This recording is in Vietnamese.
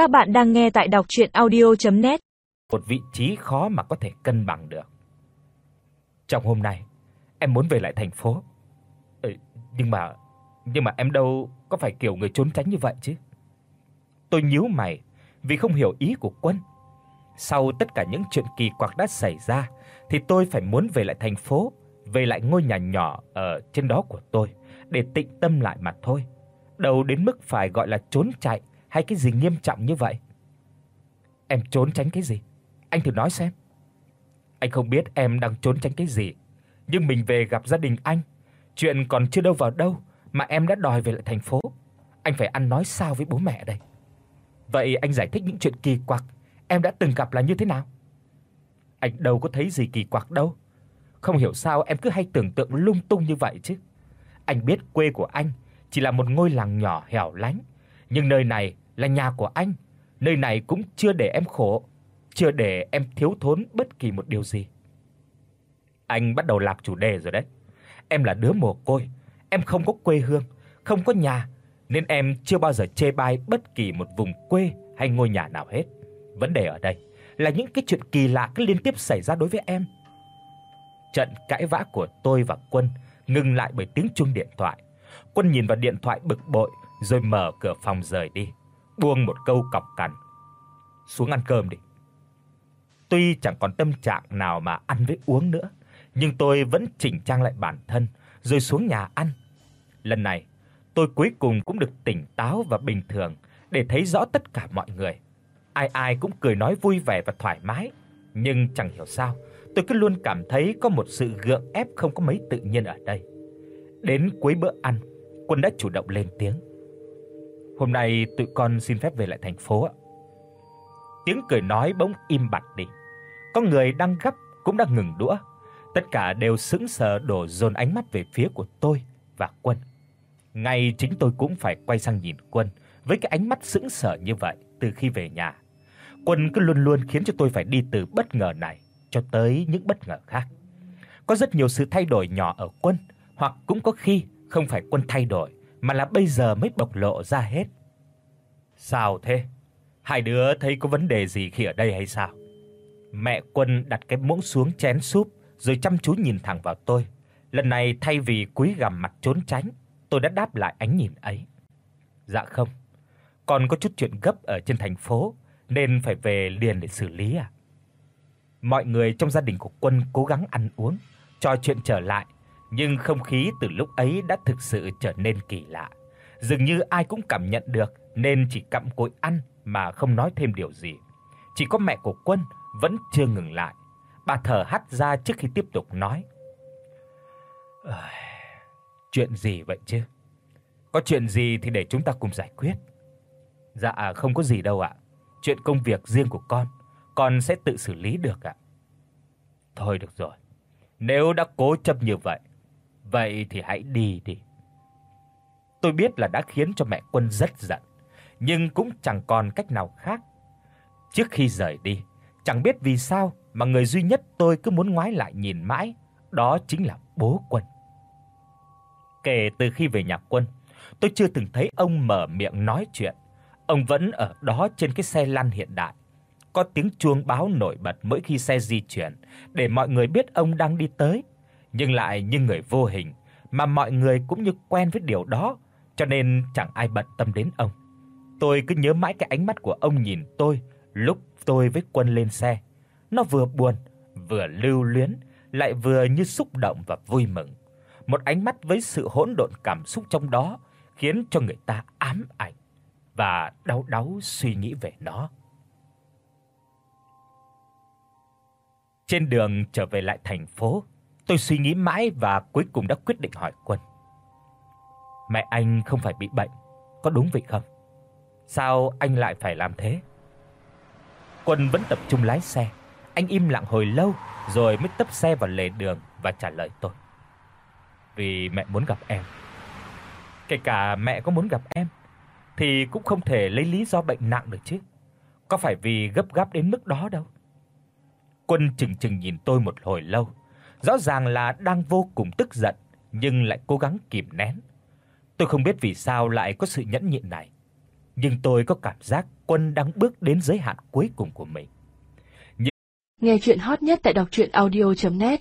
Các bạn đang nghe tại đọc audio net Một vị trí khó mà có thể cân bằng được. Trong hôm nay, em muốn về lại thành phố. Ừ, nhưng mà nhưng mà em đâu có phải kiểu người trốn tránh như vậy chứ. Tôi nhíu mày vì không hiểu ý của Quân. Sau tất cả những chuyện kỳ quặc đã xảy ra thì tôi phải muốn về lại thành phố, về lại ngôi nhà nhỏ ở trên đó của tôi để tĩnh tâm lại mà thôi. Đâu đến mức phải gọi là trốn chạy hay cái gì nghiêm trọng như vậy. Em trốn tránh cái gì? Anh thử nói xem. Anh không biết em đang trốn tránh cái gì, nhưng mình về gặp gia đình anh, chuyện còn chưa đâu vào đâu mà em đã đòi về lại thành phố. Anh phải ăn nói sao với bố mẹ đây? Vậy anh giải thích những chuyện kỳ quặc em đã từng gặp là như thế nào? Anh đâu có thấy gì kỳ quặc đâu. Không hiểu sao em cứ hay tưởng tượng lung tung như vậy chứ. Anh biết quê của anh chỉ là một ngôi làng nhỏ hẻo lánh, nhưng nơi này là nhà của anh, nơi này cũng chưa để em khổ, chưa để em thiếu thốn bất kỳ một điều gì. Anh bắt đầu lạc chủ đề rồi đấy. Em là đứa mồ côi, em không có quê hương, không có nhà, nên em chưa bao giờ chê bai bất kỳ một vùng quê hay ngôi nhà nào hết. Vấn đề ở đây là những cái chuyện kỳ lạ cứ liên tiếp xảy ra đối với em. Trận cãi vã của tôi và Quân ngừng lại bởi tiếng chuông điện thoại. Quân nhìn vào điện thoại bực bội rồi mở cửa phòng rời đi, buông một câu cọc cằn. "Xuống ăn cơm đi." Tuy chẳng còn tâm trạng nào mà ăn với uống nữa, nhưng tôi vẫn chỉnh trang lại bản thân rồi xuống nhà ăn. Lần này, tôi cuối cùng cũng được tỉnh táo và bình thường để thấy rõ tất cả mọi người. Ai ai cũng cười nói vui vẻ và thoải mái, nhưng chẳng hiểu sao, tôi cứ luôn cảm thấy có một sự gượng ép không có mấy tự nhiên ở đây. Đến cuối bữa ăn, Quân đã chủ động lên tiếng. "Hôm nay tụi con xin phép về lại thành phố ạ." Tiếng cười nói bỗng im bặt đi. Có người đang gấp cũng đã ngừng đũa. Tất cả đều sững sờ đổ dồn ánh mắt về phía của tôi và Quân. Ngay chính tôi cũng phải quay sang nhìn Quân với cái ánh mắt sững sờ như vậy từ khi về nhà. Quân cứ luôn luôn khiến cho tôi phải đi từ bất ngờ này cho tới những bất ngờ khác. Có rất nhiều sự thay đổi nhỏ ở Quân, hoặc cũng có khi không phải Quân thay đổi mà là bây giờ mới bộc lộ ra hết. Sao thế? Hai đứa thấy có vấn đề gì khi ở đây hay sao? Mẹ Quân đặt cái muỗng xuống chén súp rồi chăm chú nhìn thẳng vào tôi. Lần này thay vì cúi gằm mặt trốn tránh, tôi đã đáp lại ánh nhìn ấy. Dạ không. Còn có chút chuyện gấp ở trên thành phố nên phải về liền để xử lý à. Mọi người trong gia đình của Quân cố gắng ăn uống, trò chuyện trở lại, nhưng không khí từ lúc ấy đã thực sự trở nên kỳ lạ. Dường như ai cũng cảm nhận được nên chỉ cặm cụi ăn mà không nói thêm điều gì. Chỉ có mẹ của Quân vẫn chưa ngừng lại. Bà thở hắt ra trước khi tiếp tục nói. Chuyện gì vậy chứ? Có chuyện gì thì để chúng ta cùng giải quyết. Dạ không có gì đâu ạ. Chuyện công việc riêng của con, con sẽ tự xử lý được ạ. Thôi được rồi. Nếu đã cố chấp như vậy, vậy thì hãy đi đi. Tôi biết là đã khiến cho mẹ Quân rất giận, nhưng cũng chẳng còn cách nào khác. Trước khi rời đi, chẳng biết vì sao mà người duy nhất tôi cứ muốn ngoái lại nhìn mãi, đó chính là bố Quân. Kể từ khi về nhà Quân, tôi chưa từng thấy ông mở miệng nói chuyện. Ông vẫn ở đó trên cái xe lăn hiện đại. Có tiếng chuông báo nổi bật mỗi khi xe di chuyển để mọi người biết ông đang đi tới, nhưng lại như người vô hình mà mọi người cũng như quen với điều đó, cho nên chẳng ai bận tâm đến ông. Tôi cứ nhớ mãi cái ánh mắt của ông nhìn tôi lúc tôi với Quân lên xe. Nó vừa buồn, vừa lưu luyến, lại vừa như xúc động và vui mừng. Một ánh mắt với sự hỗn độn cảm xúc trong đó khiến cho người ta ám ảnh và đau đáu suy nghĩ về nó. Trên đường trở về lại thành phố, tôi suy nghĩ mãi và cuối cùng đã quyết định hỏi Quân. Mẹ anh không phải bị bệnh, có đúng vậy không? Sao anh lại phải làm thế? Quân vẫn tập trung lái xe. Anh im lặng hồi lâu rồi mới tấp xe vào lề đường và trả lời tôi. Vì mẹ muốn gặp em. Kể cả mẹ có muốn gặp em thì cũng không thể lấy lý do bệnh nặng được chứ. Có phải vì gấp gáp đến mức đó đâu. Quân chừng chừng nhìn tôi một hồi lâu, rõ ràng là đang vô cùng tức giận nhưng lại cố gắng kìm nén. Tôi không biết vì sao lại có sự nhẫn nhịn này, nhưng tôi có cảm giác Quân đang bước đến giới hạn cuối cùng của mình. Nghe truyện hot nhất tại doctruyenaudio.net